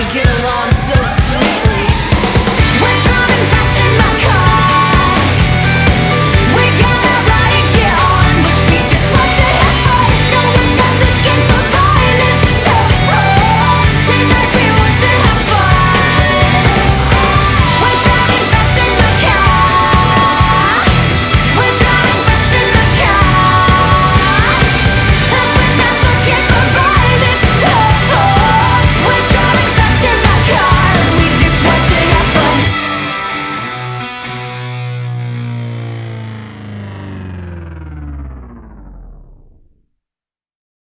we get along?